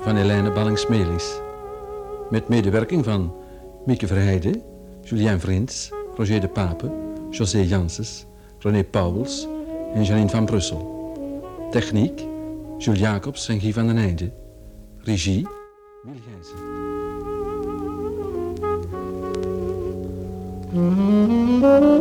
van Helene Ballings-Melis. Met medewerking van Mieke Verheijden, Julien Vriends, Roger de Pape, José Janssens, René Pauwels en Janine van Brussel. Techniek, Jules Jacobs en Guy van den Einde. Regie, Wil Gijzen.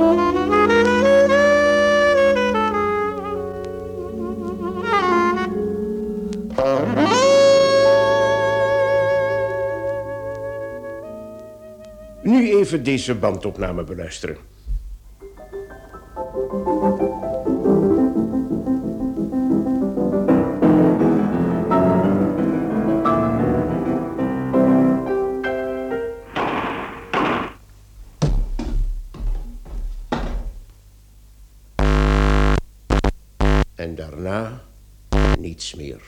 Nu even deze bandopname beluisteren. En daarna niets meer.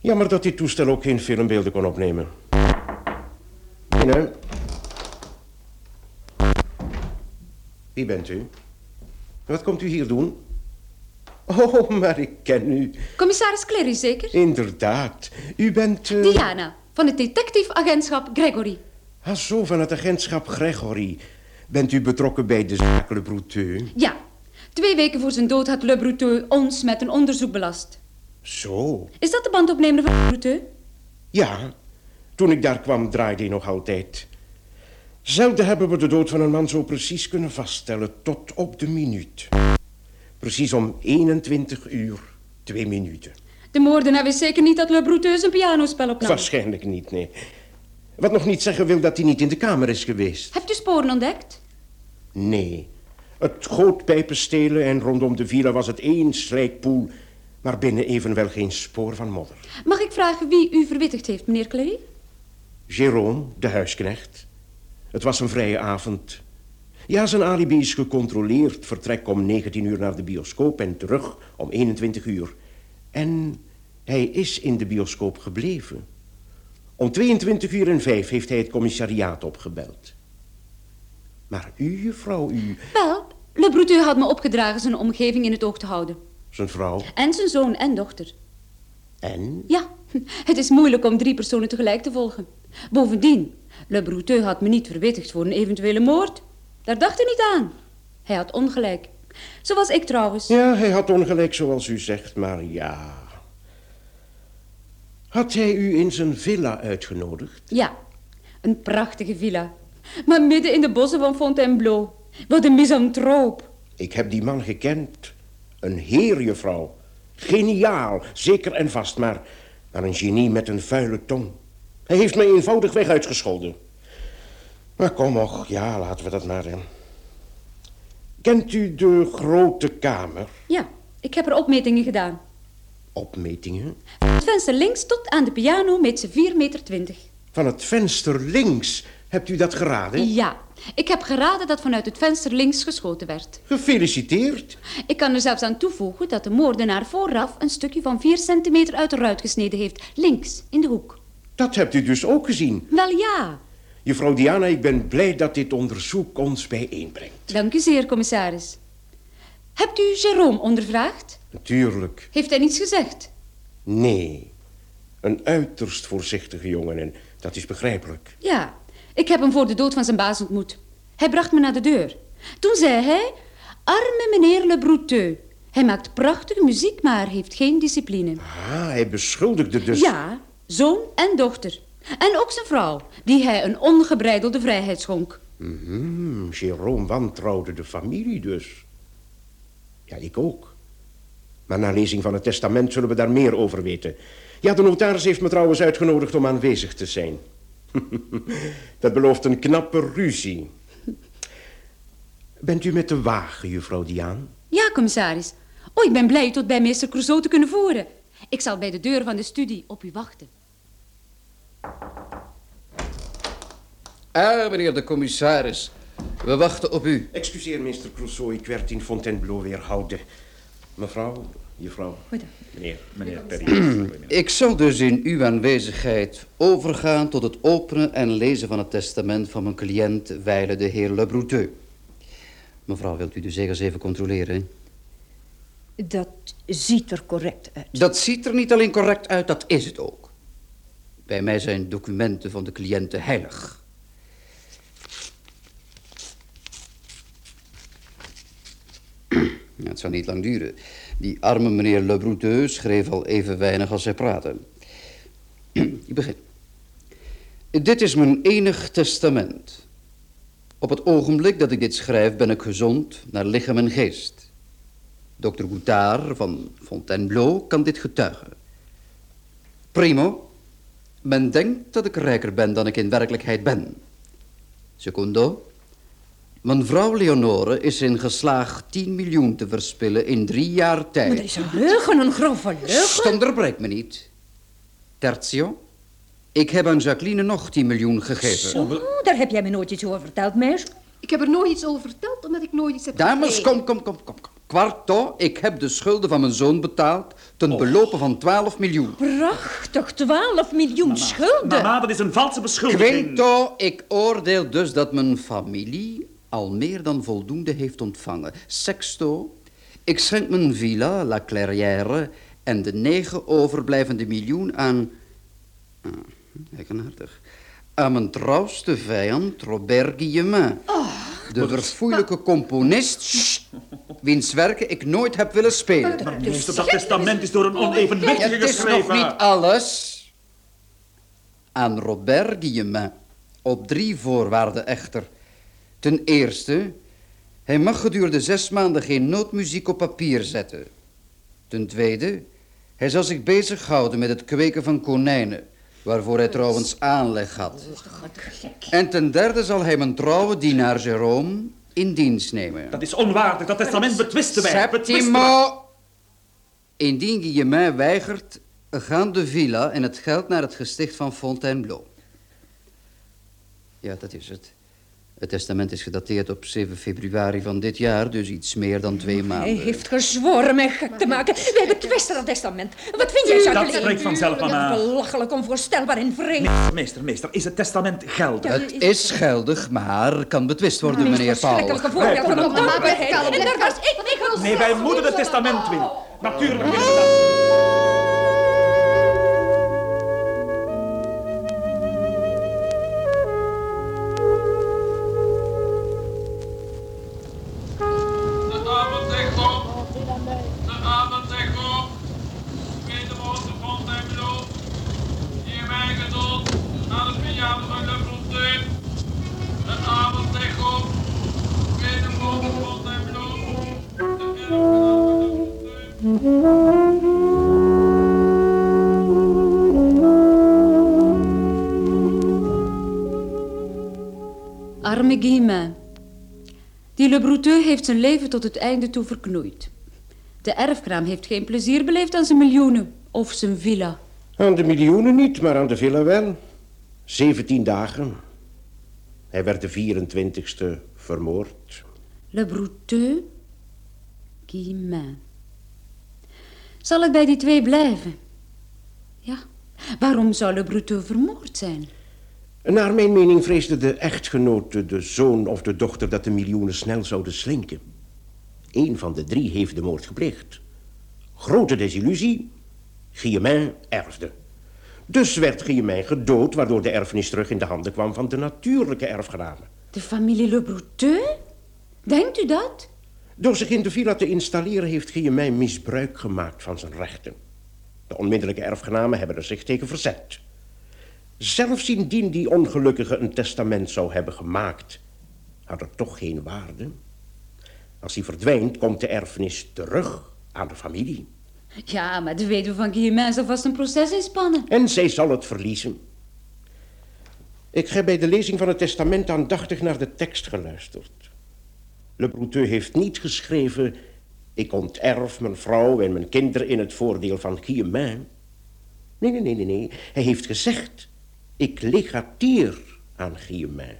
Jammer dat dit toestel ook geen filmbeelden kon opnemen. Binnen. Wie bent u? Wat komt u hier doen? Oh, maar ik ken u. Commissaris Clary, zeker? Inderdaad. U bent... eh, Diana, van het detectiveagentschap Gregory. Ah, zo, van het agentschap Gregory. Bent u betrokken bij de zaak Le Brouteux? Ja, twee weken voor zijn dood had Le Brouteux ons met een onderzoek belast. Zo. Is dat de bandopnemer van Le Brouteux? Ja, toen ik daar kwam draaide hij nog altijd. Zelden hebben we de dood van een man zo precies kunnen vaststellen, tot op de minuut. Precies om 21 uur, twee minuten. De moordenaar wist zeker niet dat Le Brouteux een pianospel opnam. Waarschijnlijk niet, nee. Wat nog niet zeggen wil dat hij niet in de kamer is geweest. Hebt u sporen ontdekt? Nee. Het gootpijpen stelen en rondom de villa was het één slijkpoel... maar binnen evenwel geen spoor van modder. Mag ik vragen wie u verwittigd heeft, meneer Clary? Jérôme, de huisknecht. Het was een vrije avond. Ja, zijn alibi is gecontroleerd. Vertrek om 19 uur naar de bioscoop en terug om 21 uur. En hij is in de bioscoop gebleven. Om 22 uur en 5 heeft hij het commissariaat opgebeld. Maar u, juffrouw, u, Wel, Le had me opgedragen zijn omgeving in het oog te houden. zijn vrouw En zijn zoon en dochter. en... Ja, het is moeilijk om drie personen tegelijk te volgen. Bovendien, Le Brouteux had me niet verwittigd voor een eventuele moord. Daar dacht hij niet aan. Hij had ongelijk. Zoals ik trouwens. Ja, hij had ongelijk zoals u zegt, maar ja... Had hij u in zijn villa uitgenodigd? Ja, een prachtige villa. Maar midden in de bossen van Fontainebleau. Wat een misantroop. Ik heb die man gekend. Een heer, juffrouw. Geniaal, zeker en vast, maar, maar een genie met een vuile tong. Hij heeft mij eenvoudigweg uitgescholden. Maar kom och, ja, laten we dat maar... Kent u de grote kamer? Ja, ik heb er opmetingen gedaan. Opmetingen? Van het venster links tot aan de piano meet ze 4,20 meter. Van het venster links. Hebt u dat geraden? Ja, ik heb geraden dat vanuit het venster links geschoten werd. Gefeliciteerd. Ik kan er zelfs aan toevoegen dat de moordenaar vooraf een stukje van 4 centimeter uit de ruit gesneden heeft. Links, in de hoek. Dat hebt u dus ook gezien. Wel ja. Juffrouw Diana, ik ben blij dat dit onderzoek ons bijeenbrengt. Dank u zeer, commissaris. Hebt u Jérôme ondervraagd? Natuurlijk. Heeft hij niets gezegd? Nee. Een uiterst voorzichtige jongen en dat is begrijpelijk. Ja, ik heb hem voor de dood van zijn baas ontmoet. Hij bracht me naar de deur. Toen zei hij... Arme meneer Le Brouteux. Hij maakt prachtige muziek, maar heeft geen discipline. Ah, hij beschuldigde dus... Ja, zoon en dochter. En ook zijn vrouw, die hij een ongebreidelde vrijheid schonk. Hmm, Jérôme wantrouwde de familie dus. Ja, ik ook. Maar na lezing van het testament zullen we daar meer over weten. Ja, de notaris heeft me trouwens uitgenodigd om aanwezig te zijn. Dat belooft een knappe ruzie. Bent u met de wagen, juffrouw Diaan? Ja, commissaris. Oh, ik ben blij tot bij meester Crusoe te kunnen voeren. Ik zal bij de deur van de studie op u wachten. Ah, meneer de commissaris. We wachten op u. Excuseer, meester Crusoe, ik werd in Fontainebleau weerhouden. Mevrouw, juffrouw, Goedendag. meneer, meneer Perry. Ik zal dus in uw aanwezigheid overgaan tot het openen en lezen van het testament van mijn cliënt, wijle de heer Le Brouteux. Mevrouw, wilt u de zegels even controleren? Dat ziet er correct uit. Dat ziet er niet alleen correct uit, dat is het ook. Bij mij zijn documenten van de cliënten heilig. Het zal niet lang duren. Die arme meneer Le Brouteux schreef al even weinig als hij praatte. Ik begin. Dit is mijn enig testament. Op het ogenblik dat ik dit schrijf ben ik gezond naar lichaam en geest. Dokter Goutard van Fontainebleau kan dit getuigen. Primo, men denkt dat ik rijker ben dan ik in werkelijkheid ben. Secondo, mijn vrouw Leonore is in geslaagd 10 miljoen te verspillen in drie jaar tijd. Maar dat is een leugen, een grove leugen. Sst, onderbreek me niet. Tertio, ik heb aan Jacqueline nog 10 miljoen gegeven. Zo, daar heb jij me nooit iets over verteld, meisje. Ik heb er nooit iets over verteld, omdat ik nooit iets heb Dames, kom, kom, kom. kom. Quarto, ik heb de schulden van mijn zoon betaald... ten belopen van 12 miljoen. Prachtig, 12 miljoen schulden. Mama, dat is een valse beschuldiging. Quinto, ik oordeel dus dat mijn familie al meer dan voldoende heeft ontvangen. Sexto, ik schenk mijn villa, La Clairière... en de negen overblijvende miljoen aan... Ah, eigenaardig. Aan mijn trouwste vijand, Robert Guillemin. De verfoeilijke componist... Sst, wiens werken ik nooit heb willen spelen. Maar meester, dat testament is door een onevenwichtige Het is nog geschreven. niet alles. Aan Robert Guillemin. Op drie voorwaarden echter. Ten eerste, hij mag gedurende zes maanden geen noodmuziek op papier zetten. Ten tweede, hij zal zich bezighouden met het kweken van konijnen, waarvoor hij trouwens aanleg had. En ten derde zal hij mijn trouwe dienaar Jerome in dienst nemen. Dat is onwaardig. Dat testament betwisten wij. Septimo! Indien Guillemin weigert, gaan de villa en het geld naar het gesticht van Fontainebleau. Ja, dat is het. Het testament is gedateerd op 7 februari van dit jaar, dus iets meer dan twee Hij maanden. heeft gezworen mij gek te maken. Wij betwisten dat testament. Wat vind jij, Jacqueline? Dat spreekt vanzelf, mama. Ja, belachelijk, onvoorstelbaar en vreemd. Meester, meester, meester, is het testament geldig? Het is geldig, maar kan betwist worden, meneer Paul. Verschrikkelijke voorbeeld van ondankbaarheid. En daar was ik niet Nee, wij moeten het testament winnen. Natuurlijk Guillemin. Die Le Brouteux heeft zijn leven tot het einde toe verknoeid. De erfgenaam heeft geen plezier beleefd aan zijn miljoenen of zijn villa. Aan de miljoenen niet, maar aan de villa wel. 17 dagen. Hij werd de 24ste vermoord. Le Brouteux, Guillemin. Zal het bij die twee blijven? Ja, waarom zou Le Brouteux vermoord zijn? Naar mijn mening vreesde de echtgenote, de zoon of de dochter... dat de miljoenen snel zouden slinken. Eén van de drie heeft de moord gepleegd. Grote desillusie, Guillemin erfde. Dus werd Guillemin gedood... waardoor de erfenis terug in de handen kwam van de natuurlijke erfgenamen. De familie Le Brouteux? Denkt u dat? Door zich in de villa te installeren heeft Guillemin misbruik gemaakt van zijn rechten. De onmiddellijke erfgenamen hebben er zich tegen verzet. Zelfs indien die ongelukkige een testament zou hebben gemaakt, had het toch geen waarde. Als hij verdwijnt, komt de erfenis terug aan de familie. Ja, maar de weduwe van Guillemin zal vast een proces inspannen. En zij zal het verliezen. Ik heb bij de lezing van het testament aandachtig naar de tekst geluisterd. Le Brouteux heeft niet geschreven... ik onterf mijn vrouw en mijn kinderen in het voordeel van Guillemin. Nee, nee, nee, nee, nee. Hij heeft gezegd... ik legateer aan Guillemin.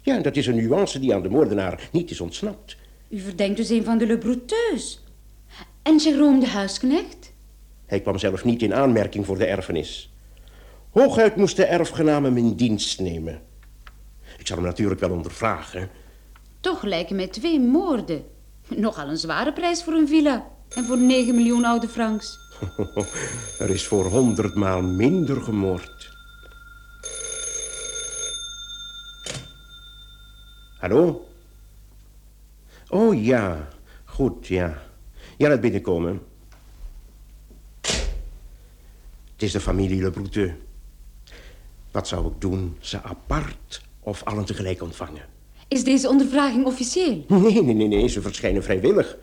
Ja, dat is een nuance die aan de moordenaar niet is ontsnapt. U verdenkt dus een van de Le Brouteux. En Jérôme de huisknecht? Hij kwam zelf niet in aanmerking voor de erfenis. Hooguit moest de erfgenaam hem in dienst nemen. Ik zal hem natuurlijk wel ondervragen. Toch lijken mij twee moorden. Nogal een zware prijs voor een villa. En voor 9 miljoen oude francs. Er is voor honderdmaal minder gemoord. Hallo? Oh ja, goed, ja. Ja, laat binnenkomen. Het is de familie Le Brouteux. Wat zou ik doen? Ze apart of allen tegelijk ontvangen? Is deze ondervraging officieel? Nee, nee, nee, nee, ze verschijnen vrijwillig.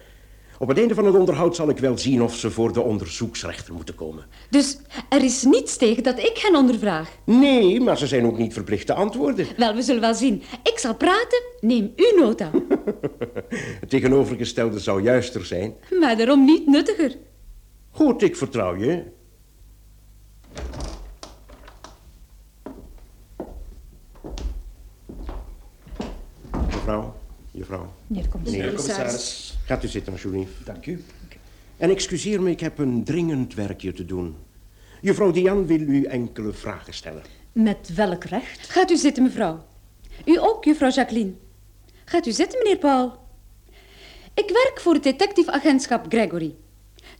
Op het einde van het onderhoud zal ik wel zien of ze voor de onderzoeksrechter moeten komen. Dus er is niets tegen dat ik hen ondervraag. Nee, maar ze zijn ook niet verplicht te antwoorden. Wel, we zullen wel zien. Ik zal praten, neem u nota. Het tegenovergestelde zou juister zijn. Maar daarom niet nuttiger. Goed, ik vertrouw je. Mevrouw, juffrouw. Meneer de commissaris. Meneer de Commissaris. Gaat u zitten, alsjeblieft. Dank u. En excuseer me, ik heb een dringend werkje te doen. Juffrouw Diane wil u enkele vragen stellen. Met welk recht? Gaat u zitten, mevrouw. U ook, juffrouw Jacqueline. Gaat u zitten, meneer Paul. Ik werk voor het detectiveagentschap Gregory.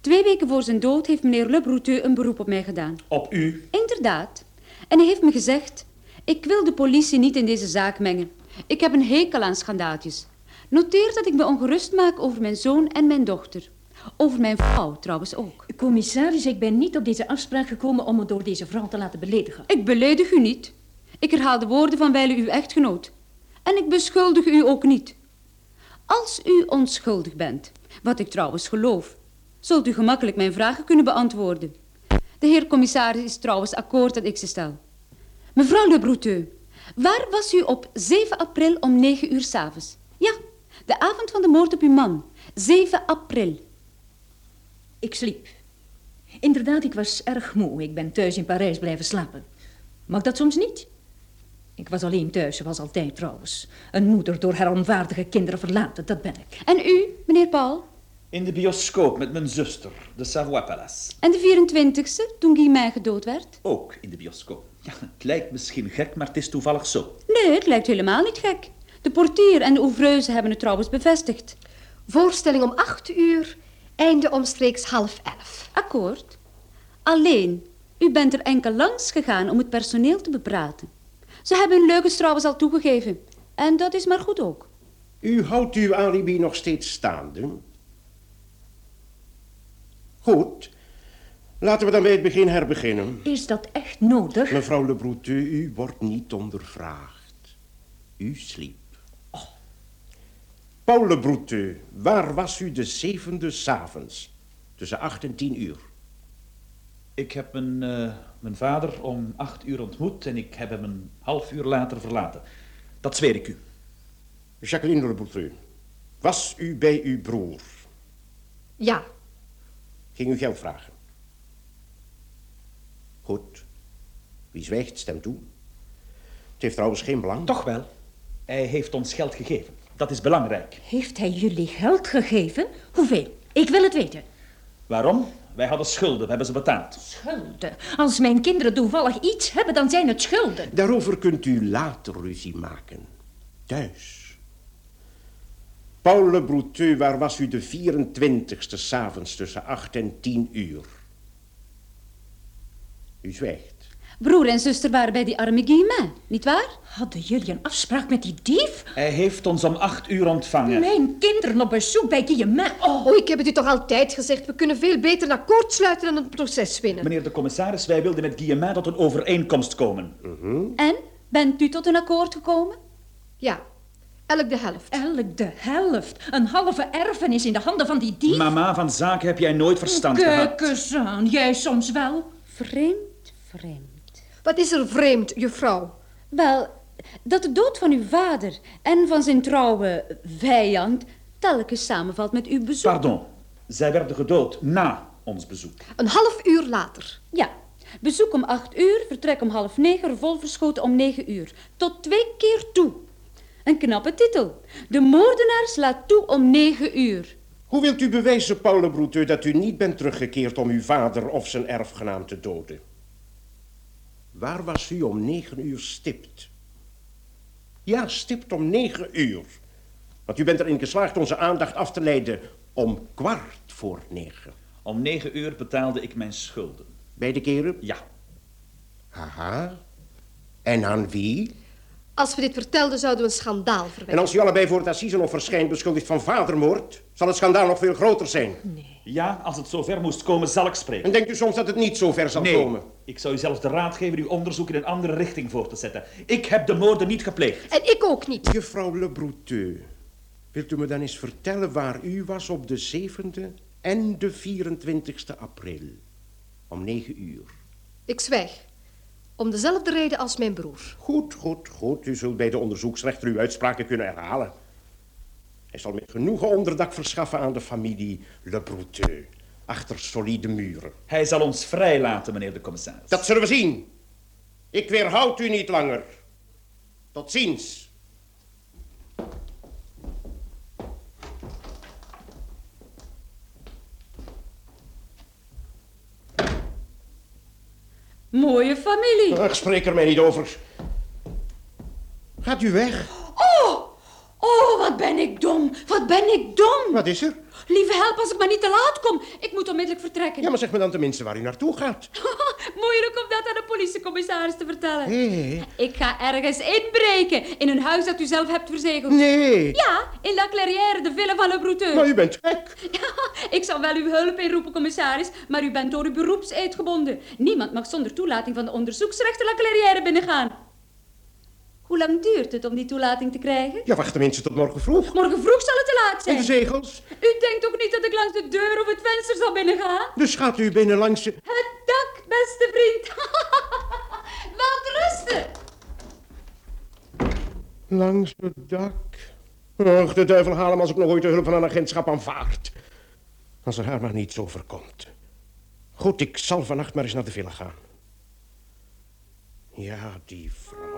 Twee weken voor zijn dood heeft meneer Le Brouteux een beroep op mij gedaan. Op u. Inderdaad. En hij heeft me gezegd... Ik wil de politie niet in deze zaak mengen. Ik heb een hekel aan schandaaltjes. Noteer dat ik me ongerust maak over mijn zoon en mijn dochter. Over mijn vrouw trouwens ook. Commissaris, ik ben niet op deze afspraak gekomen om me door deze vrouw te laten beledigen. Ik beledig u niet. Ik herhaal de woorden van wijle uw echtgenoot. En ik beschuldig u ook niet. Als u onschuldig bent, wat ik trouwens geloof, zult u gemakkelijk mijn vragen kunnen beantwoorden. De heer commissaris is trouwens akkoord dat ik ze stel. Mevrouw Le Brouteux, waar was u op 7 april om 9 uur s'avonds? Ja, de avond van de moord op uw man. 7 april. Ik sliep. Inderdaad, ik was erg moe. Ik ben thuis in Parijs blijven slapen. Mag dat soms niet? Ik was alleen thuis, zoals altijd trouwens. Een moeder door haar onwaardige kinderen verlaten, dat ben ik. En u, meneer Paul? In de bioscoop met mijn zuster, de Savoy Palace. En de 24e, toen Guillemin gedood werd? Ook in de bioscoop. Ja, het lijkt misschien gek, maar het is toevallig zo. Nee, het lijkt helemaal niet gek. De portier en de ouvreuse hebben het trouwens bevestigd. Voorstelling om acht uur, einde omstreeks half elf. Akkoord. Alleen, u bent er enkel langs gegaan om het personeel te bepraten. Ze hebben hun leugens trouwens al toegegeven. En dat is maar goed ook. U houdt uw alibi nog steeds staande? Goed. Laten we dan bij het begin herbeginnen. Is dat echt nodig? Mevrouw Le u wordt niet ondervraagd. U sliep. Paul Le waar was u de zevende s'avonds? Tussen acht en tien uur. Ik heb mijn, eh, mijn vader om acht uur ontmoet en ik heb hem een half uur later verlaten. Dat zweer ik u. Jacqueline Le Brouteux, was u bij uw broer? Ja, Ging u geld vragen? Goed. Wie zwijgt, stemt toe. Het heeft trouwens geen belang. Toch wel. Hij heeft ons geld gegeven. Dat is belangrijk. Heeft hij jullie geld gegeven? Hoeveel? Ik wil het weten. Waarom? Wij hadden schulden, we hebben ze betaald. Schulden. Als mijn kinderen toevallig iets hebben, dan zijn het schulden. Daarover kunt u later ruzie maken. Thuis. Paul Le Brouteux, waar was u de 24ste s'avonds tussen 8 en 10 uur? U zwijgt. Broer en zuster waren bij die arme Guillemin, nietwaar? Hadden jullie een afspraak met die dief? Hij heeft ons om acht uur ontvangen. Mijn kinderen op bezoek bij Guillemin. Oh, oh, ik heb het u toch altijd gezegd. We kunnen veel beter een akkoord sluiten dan een proces winnen. Meneer de commissaris, wij wilden met Guillemin tot een overeenkomst komen. En, bent u tot een akkoord gekomen? Ja, elk de helft. elk de helft. Een halve erfenis in de handen van die dief. Mama, van zaken heb jij nooit verstand gehad. Kijk eens aan, jij soms wel. Vreemd, vreemd. Wat is er vreemd, juffrouw? Wel, dat de dood van uw vader en van zijn trouwe vijand telkens samenvalt met uw bezoek. Pardon, zij werden gedood na ons bezoek. Een half uur later. Ja, bezoek om acht uur, vertrek om half negen, revolverschoten om negen uur. Tot twee keer toe. Een knappe titel. De moordenaar slaat toe om negen uur. Hoe wilt u bewijzen, Paul Le Brouteux, dat u niet bent teruggekeerd om uw vader of zijn erfgenaam te doden? Waar was u om negen uur stipt? Ja, stipt om negen uur. Want u bent erin geslaagd onze aandacht af te leiden om kwart voor negen. Om negen uur betaalde ik mijn schulden. Beide keren? Ja, Haha. En aan wie? Als we dit vertelden, zouden we een schandaal En verwekken. als u allebei voor het Assisenhof verschijnt beschuldigd van vadermoord, zal het schandaal nog veel groter zijn. ja, als het zover moest komen, zal ik spreken. En denkt u soms dat het niet zo ver zal Nee, komen? ik zou u zelfs de raad geven uw onderzoek in een andere richting voor te zetten. Ik heb de moorden niet gepleegd. En ik ook niet. Juffrouw Le Brouteux, wilt u me dan eens vertellen waar u was op de 7e en de 24e april? Om negen uur. Ik zwijg. Om dezelfde reden als mijn broer. Goed, goed, goed. U zult bij de onderzoeksrechter uw uitspraken kunnen herhalen. Hij zal met genoegen onderdak verschaffen aan de familie Le Brouteux. Achter solide muren. Hij zal ons vrijlaten, meneer de commissaris. Dat zullen we zien. Ik weerhoud u niet langer. Tot ziens. Mooie familie. Ach, spreek er mij niet over. Gaat u weg? Oh, wat ben ik dom. Wat ben ik dom. Wat is er? Lieve help als ik maar niet te laat kom. Ik moet onmiddellijk vertrekken. Ja, maar zeg me dan tenminste waar u naartoe gaat. Moeilijk om dat aan de politiecommissaris te vertellen. Hé. Ik ga ergens inbreken. In een huis dat u zelf hebt verzegeld. Nee. Ja, in La Clairière, de villa van Le Brouteux. Maar u bent gek. Ja, ik zal wel uw hulp inroepen, commissaris, maar u bent door uw beroepseed gebonden. Niemand mag zonder toelating van de onderzoeksrechter La Clairière binnengaan. Hoe lang duurt het om die toelating te krijgen? Ja, wacht tenminste tot morgen vroeg. Morgen vroeg zal het te laat En de zijn. zegels? U denkt toch niet dat ik langs de deur of het venster zal binnengaan? Dus gaat u binnen langs de... Het dak, beste vriend. Laat rusten. Langs het dak. Och, de duivel haal hem als ik nog ooit de hulp van een agentschap aanvaard. Als er haar maar niets overkomt. Goed, ik zal vannacht maar eens naar de villa gaan. Ja, die vrouwen.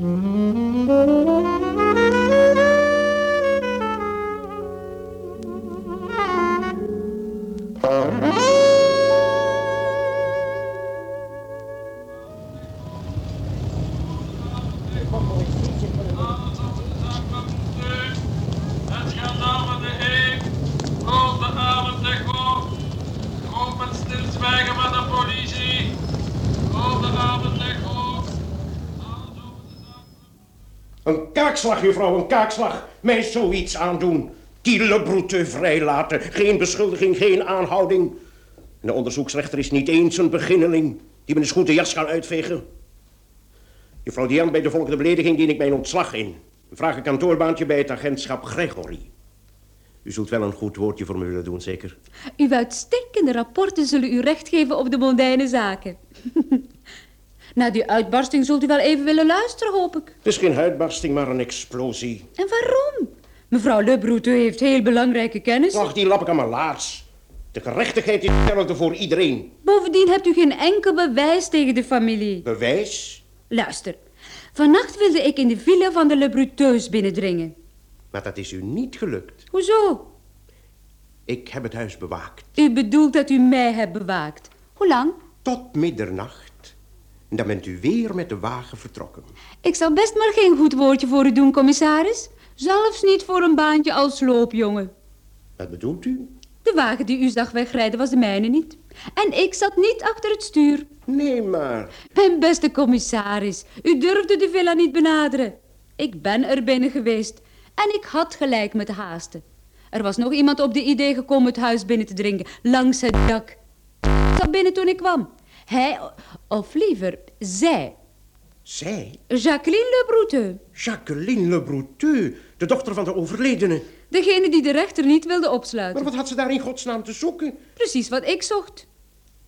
Het Kaakslag, juffrouw, een kaakslag. Mij zoiets aandoen. Die Le Brouteux vrijlaten. Geen beschuldiging, geen aanhouding. En de onderzoeksrechter is niet eens een beginneling... die met een schoen jas kan uitvegen. Juffrouw Dian, bij de volgende belediging dien ik mijn ontslag in. Vraag een kantoorbaantje bij het agentschap Gregory. U zult wel een goed woordje voor me willen doen, zeker? Uw uitstekende rapporten zullen u recht geven op de mondaine zaken. Na die uitbarsting zult u wel even willen luisteren, hoop ik. Het is geen uitbarsting, maar een explosie. En waarom? Mevrouw Le Brouteux heeft heel belangrijke kennis. Ach, die lap ik aan mijn laars. De gerechtigheid is hetzelfde voor iedereen. Bovendien hebt u geen enkel bewijs tegen de familie. Bewijs? Luister, vannacht wilde ik in de villa van de Le Brouteux binnendringen. Maar dat is u niet gelukt. Hoezo? Ik heb het huis bewaakt. U bedoelt dat u mij hebt bewaakt. Hoe lang? Tot middernacht. En dan bent u weer met de wagen vertrokken. Ik zal best maar geen goed woordje voor u doen, commissaris. Zelfs niet voor een baantje als loopjongen. Wat bedoelt u? De wagen die u zag wegrijden was de mijne niet. En ik zat niet achter het stuur. Nee, maar... Mijn beste commissaris, u durfde de villa niet benaderen. Ik ben er binnen geweest en ik had gelijk met haasten. Er was nog iemand op de idee gekomen het huis binnen te dringen, langs het dak. Ik zat binnen toen ik kwam. Hij, of liever, zij, Zij? Jacqueline Le Brouteux. Jacqueline Le Brouteux, de dochter van de overledene. Degene die de rechter niet wilde Maar opsluiten. wat had ze daar in godsnaam te zoeken? Precies wat ik zocht.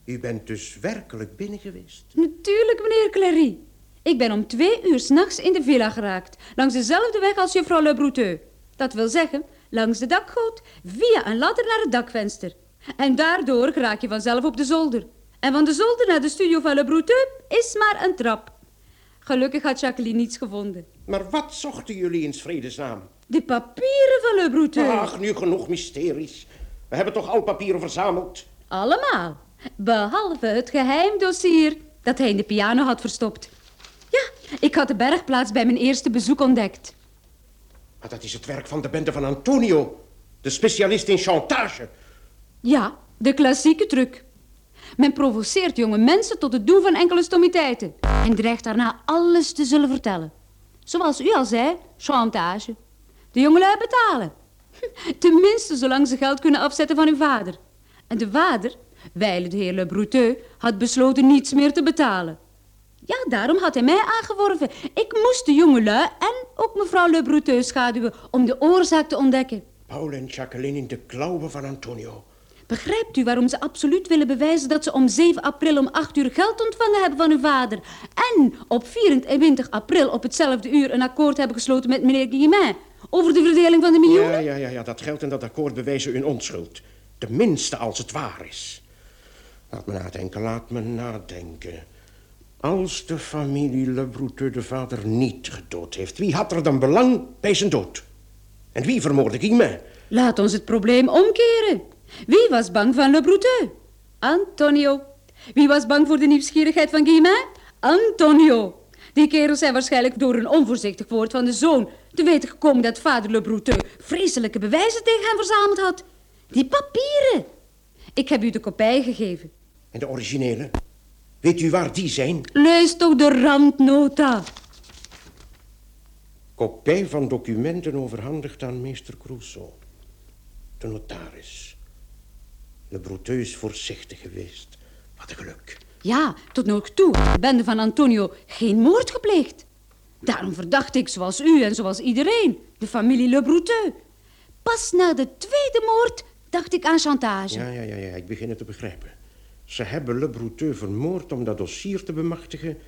U bent dus werkelijk binnen geweest. Natuurlijk, meneer Clary. Ik ben om twee uur s'nachts in de villa geraakt. Langs dezelfde weg als juffrouw Le Brouteux. Dat wil zeggen, langs de dakgoot, via een ladder naar het dakvenster. En daardoor raak je vanzelf op de zolder. En van de zolder naar de studio van Le Brouteux is maar een trap. Gelukkig had Jacqueline niets gevonden. Maar wat zochten jullie in vredesnaam? De papieren van Le Brouteux. Ach, nu genoeg mysteries. We hebben toch al papieren verzameld? Allemaal. Behalve het geheimdossier dat hij in de piano had verstopt. Ja, ik had de bergplaats bij mijn eerste bezoek ontdekt. Maar dat is het werk van de bende van Antonio. De specialist in chantage. Ja, de klassieke truc. Men provoceert jonge mensen tot het doen van enkele stommiteiten. En dreigt daarna alles te zullen vertellen. Zoals u al zei, chantage. De jongelui betalen. Tenminste, zolang ze geld kunnen afzetten van hun vader. En de vader, wijle de heer Le Brouteux, had besloten niets meer te betalen. Ja, daarom had hij mij aangeworven. Ik moest de jongelui en ook mevrouw Le Brouteux schaduwen om de oorzaak te ontdekken. Paul en Jacqueline in de klauwen van Antonio. Begrijpt u waarom ze absoluut willen bewijzen dat ze om 7 april om 8 uur geld ontvangen hebben van hun vader? En op 24 april op hetzelfde uur een akkoord hebben gesloten met meneer Guillemin over de verdeling van de miljoenen? Ja, ja, ja, ja, dat geld en dat akkoord bewijzen hun onschuld. Tenminste als het waar is. Laat me nadenken, laat me nadenken. Als de familie Le Brouteux de vader niet gedood heeft, wie had er dan belang bij zijn dood? En wie vermoordde Guillemin? Laat ons het probleem omkeren. Wie was bang van Le Brouteux? Antonio. Wie was bang voor de nieuwsgierigheid van Guillemin? Antonio. Die kerels zijn waarschijnlijk door een onvoorzichtig woord van de zoon te weten gekomen dat vader Le Brouteux vreselijke bewijzen tegen hem verzameld had. Die papieren. Ik heb u de kopij gegeven. En de originele? Weet u waar die zijn? Lees toch de randnota. Kopij van documenten overhandigd aan meester Crusoe. De notaris. Le Brouteux is voorzichtig geweest. Wat een geluk. Ja, tot nog toe de bende van Antonio geen moord gepleegd. Daarom verdacht ik, zoals u en zoals iedereen, de familie Le Brouteux. Pas na de tweede moord dacht ik aan chantage. Ja, ja, ja, ja, ik begin het te begrijpen. Ze hebben Le Brouteux vermoord om dat dossier te bemachtigen...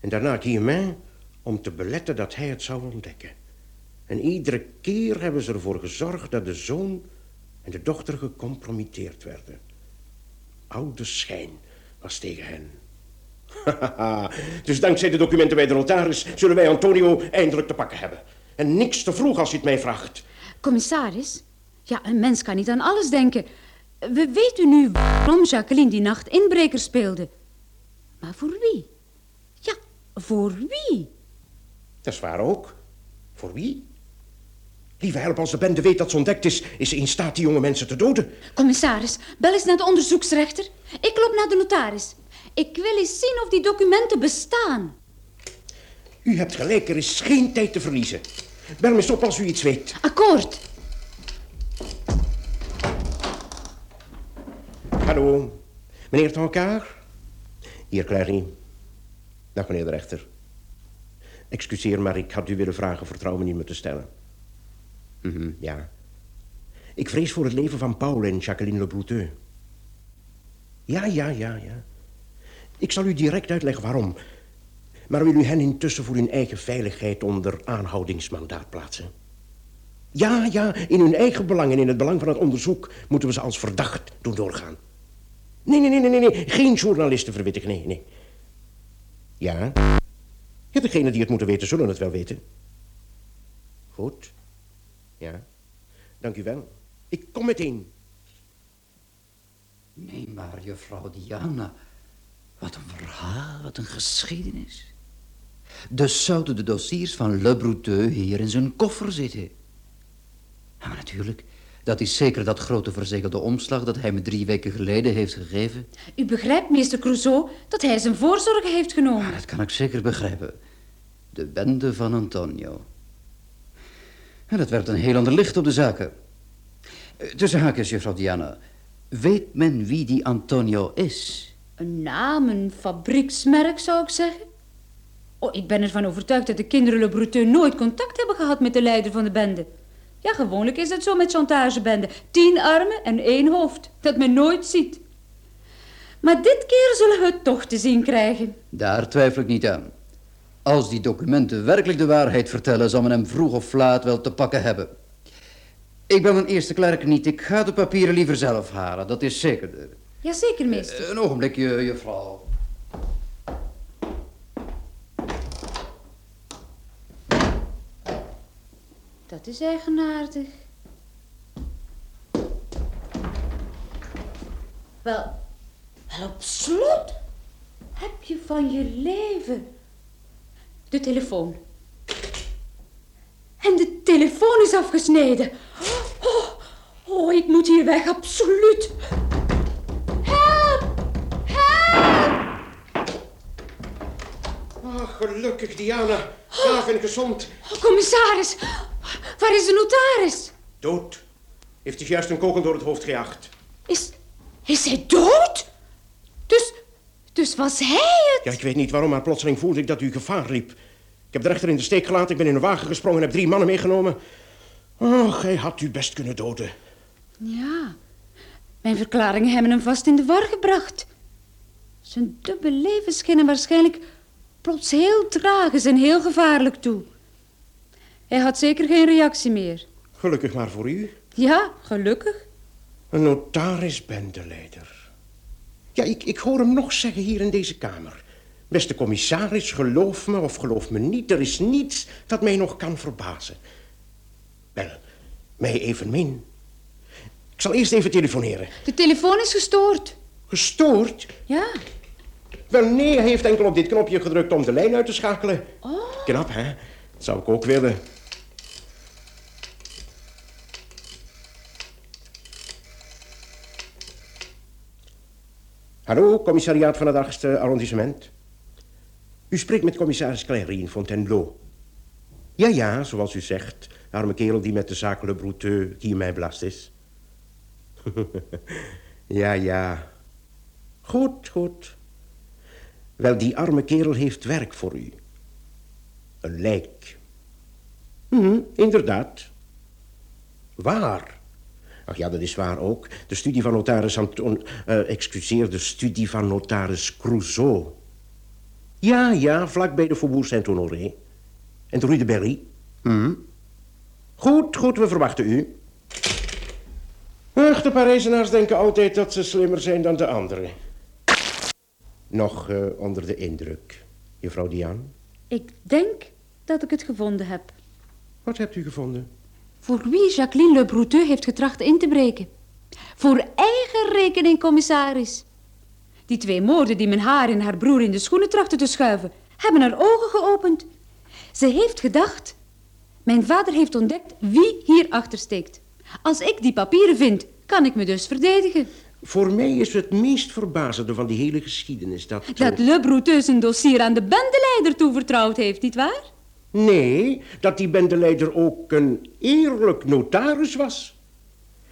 en daarna Guillemin om te beletten dat hij het zou ontdekken. En iedere keer hebben ze ervoor gezorgd dat de zoon en de dochter gecompromitteerd werden. Oude schijn was tegen hen. dus dankzij de documenten bij de notaris zullen wij Antonio eindelijk te pakken hebben. En niks te vroeg als je het mij vraagt. Commissaris, ja, een mens kan niet aan alles denken. We u nu waarom Jacqueline die nacht inbreker speelde. Maar voor wie? Ja, voor wie? Dat is waar ook. Voor wie? Lieve help, als de bende weet dat ze ontdekt is, is ze in staat die jonge mensen te doden. Commissaris, bel eens naar de onderzoeksrechter. Ik loop naar de notaris. Ik wil eens zien of die documenten bestaan. U hebt gelijk, er is geen tijd te verliezen. Bel me eens op als u iets weet. Akkoord. Hallo, meneer Tonkaar? Hier, Clary. Dag, meneer de rechter. Excuseer, maar ik had u willen vragen vertrouwen in me te stellen. Mhm, ja. Ik vrees voor het leven van Paul en Jacqueline Le Brouteux. Ja, ja, ja, ja. Ik zal u direct uitleggen waarom. Maar wil u hen intussen voor hun eigen veiligheid onder aanhoudingsmandaat plaatsen? Ja, ja, in hun eigen belang en in het belang van het onderzoek moeten we ze als verdacht doen doorgaan. Nee, nee, nee, nee, nee, geen journalisten verwittigen, nee, nee. Ja? Ja, degenen die het moeten weten zullen het wel weten. Goed. Ja. Dank u wel. Ik kom meteen. Nee, maar juffrouw Diana, wat een verhaal, wat een geschiedenis. Dus zouden de dossiers van Le Brouteux hier in zijn koffer zitten. Ja, maar natuurlijk, dat is zeker dat grote verzegelde omslag dat hij me drie weken geleden heeft gegeven. U begrijpt, meester Crusoe, dat hij zijn voorzorgen heeft genomen. Ja, dat kan ik zeker begrijpen. De bende van Antonio. Dat werpt een heel ander licht op de zaken. Eh, Tussen haakjes, juffrouw Diana. Weet men wie die Antonio is? Een naam, een fabrieksmerk, zou ik zeggen. Oh, ik ben ervan overtuigd dat de kinderen Le Brouteux nooit contact hebben gehad met de leider van de bende. Ja, gewoonlijk is het zo met chantagebenden. Tien armen en één hoofd, dat men nooit ziet. Maar dit keer zullen we het toch te zien krijgen. Daar twijfel ik niet aan. Als die documenten werkelijk de waarheid vertellen... zal men hem vroeg of laat wel te pakken hebben. Ik ben een eerste klerk niet. Ik ga de papieren liever zelf halen. Dat is zekerder. Jazeker, meester. Eh, Een ogenblikje, juffrouw. Dat is eigenaardig. Wel, wel op slot heb je van je leven. De telefoon. En de telefoon is afgesneden. Oh, oh, ik moet hier weg, absoluut. Help! Help! Ah, gelukkig, Diana. Gaaf en gezond. Oh, commissaris, waar is de notaris? Dood. Heeft zich juist een kogel door het hoofd gejaagd. Is, is hij dood? Dus, was hij het? Ja, ik weet niet waarom, maar plotseling voelde ik dat u gevaar liep. Ik heb de rechter in de steek gelaten, ik ben in een wagen gesprongen en heb drie mannen meegenomen. Oh, hij had u best kunnen doden. Ja, mijn verklaringen hebben hem vast in de war gebracht. Zijn dubbele leven schenen waarschijnlijk plots heel tragisch en heel gevaarlijk toe. Hij had zeker geen reactie meer. Gelukkig maar voor u. Ja, gelukkig. Een notaris-bendeleider. Ja, ik, ik hoor hem nog zeggen hier in deze kamer. Beste commissaris, geloof me of geloof me niet, er is niets dat mij nog kan verbazen. Wel, mij evenmin. Ik zal eerst even telefoneren. De telefoon is gestoord. Gestoord? Ja. Wel, nee, hij heeft enkel op dit knopje gedrukt om de lijn uit te schakelen. Oh. Knap, hè? Dat zou ik ook willen. Hallo, commissariaat van het 8e arrondissement. U spreekt met commissaris in Fontainebleau. Ja, ja, zoals u zegt. Arme kerel die met de zaak Le Brouteux die mij belast is. ja, ja. Goed, goed. Wel, die arme kerel heeft werk voor u. Een lijk. Hm, inderdaad. Waar? Ach ja, dat is waar ook. De studie van notaris Anton... eh, excuseer, de studie van notaris Crusoe. Ja, ja, vlak bij de Faubourg Saint-Honoré. En de Rue de Berry. Hm. Goed, goed, we verwachten u. Ach, de Parijzenaars denken altijd dat ze slimmer zijn dan de anderen. Nog eh, onder de indruk, juffrouw Dian. Ik denk dat ik het gevonden heb. Wat hebt u gevonden? Voor wie Jacqueline Le Brouteux heeft getracht in te breken. Voor eigen rekening, commissaris. Die twee moorden die mijn haar en haar broer in de schoenen trachten te schuiven, hebben haar ogen geopend. Ze heeft gedacht, mijn vader heeft ontdekt wie hierachter steekt. Als ik die papieren vind, kan ik me dus verdedigen. Voor mij is het meest verbazende van die hele geschiedenis dat... Dat Le Brouteux een dossier aan de bendeleider toevertrouwd heeft, nietwaar? Nee, dat die bendeleider ook een eerlijk notaris was.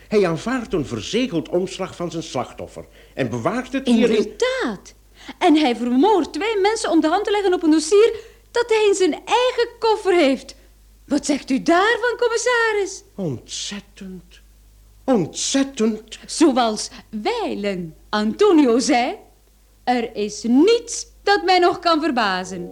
Hij aanvaardt een verzegeld omslag van zijn slachtoffer en bewaart het hier in... Inderdaad. En hij vermoordt twee mensen om de hand te leggen op een dossier dat hij in zijn eigen koffer heeft. Wat zegt u daarvan, commissaris? Ontzettend. Ontzettend. Zoals wijlen Antonio zei, er is niets dat mij nog kan verbazen.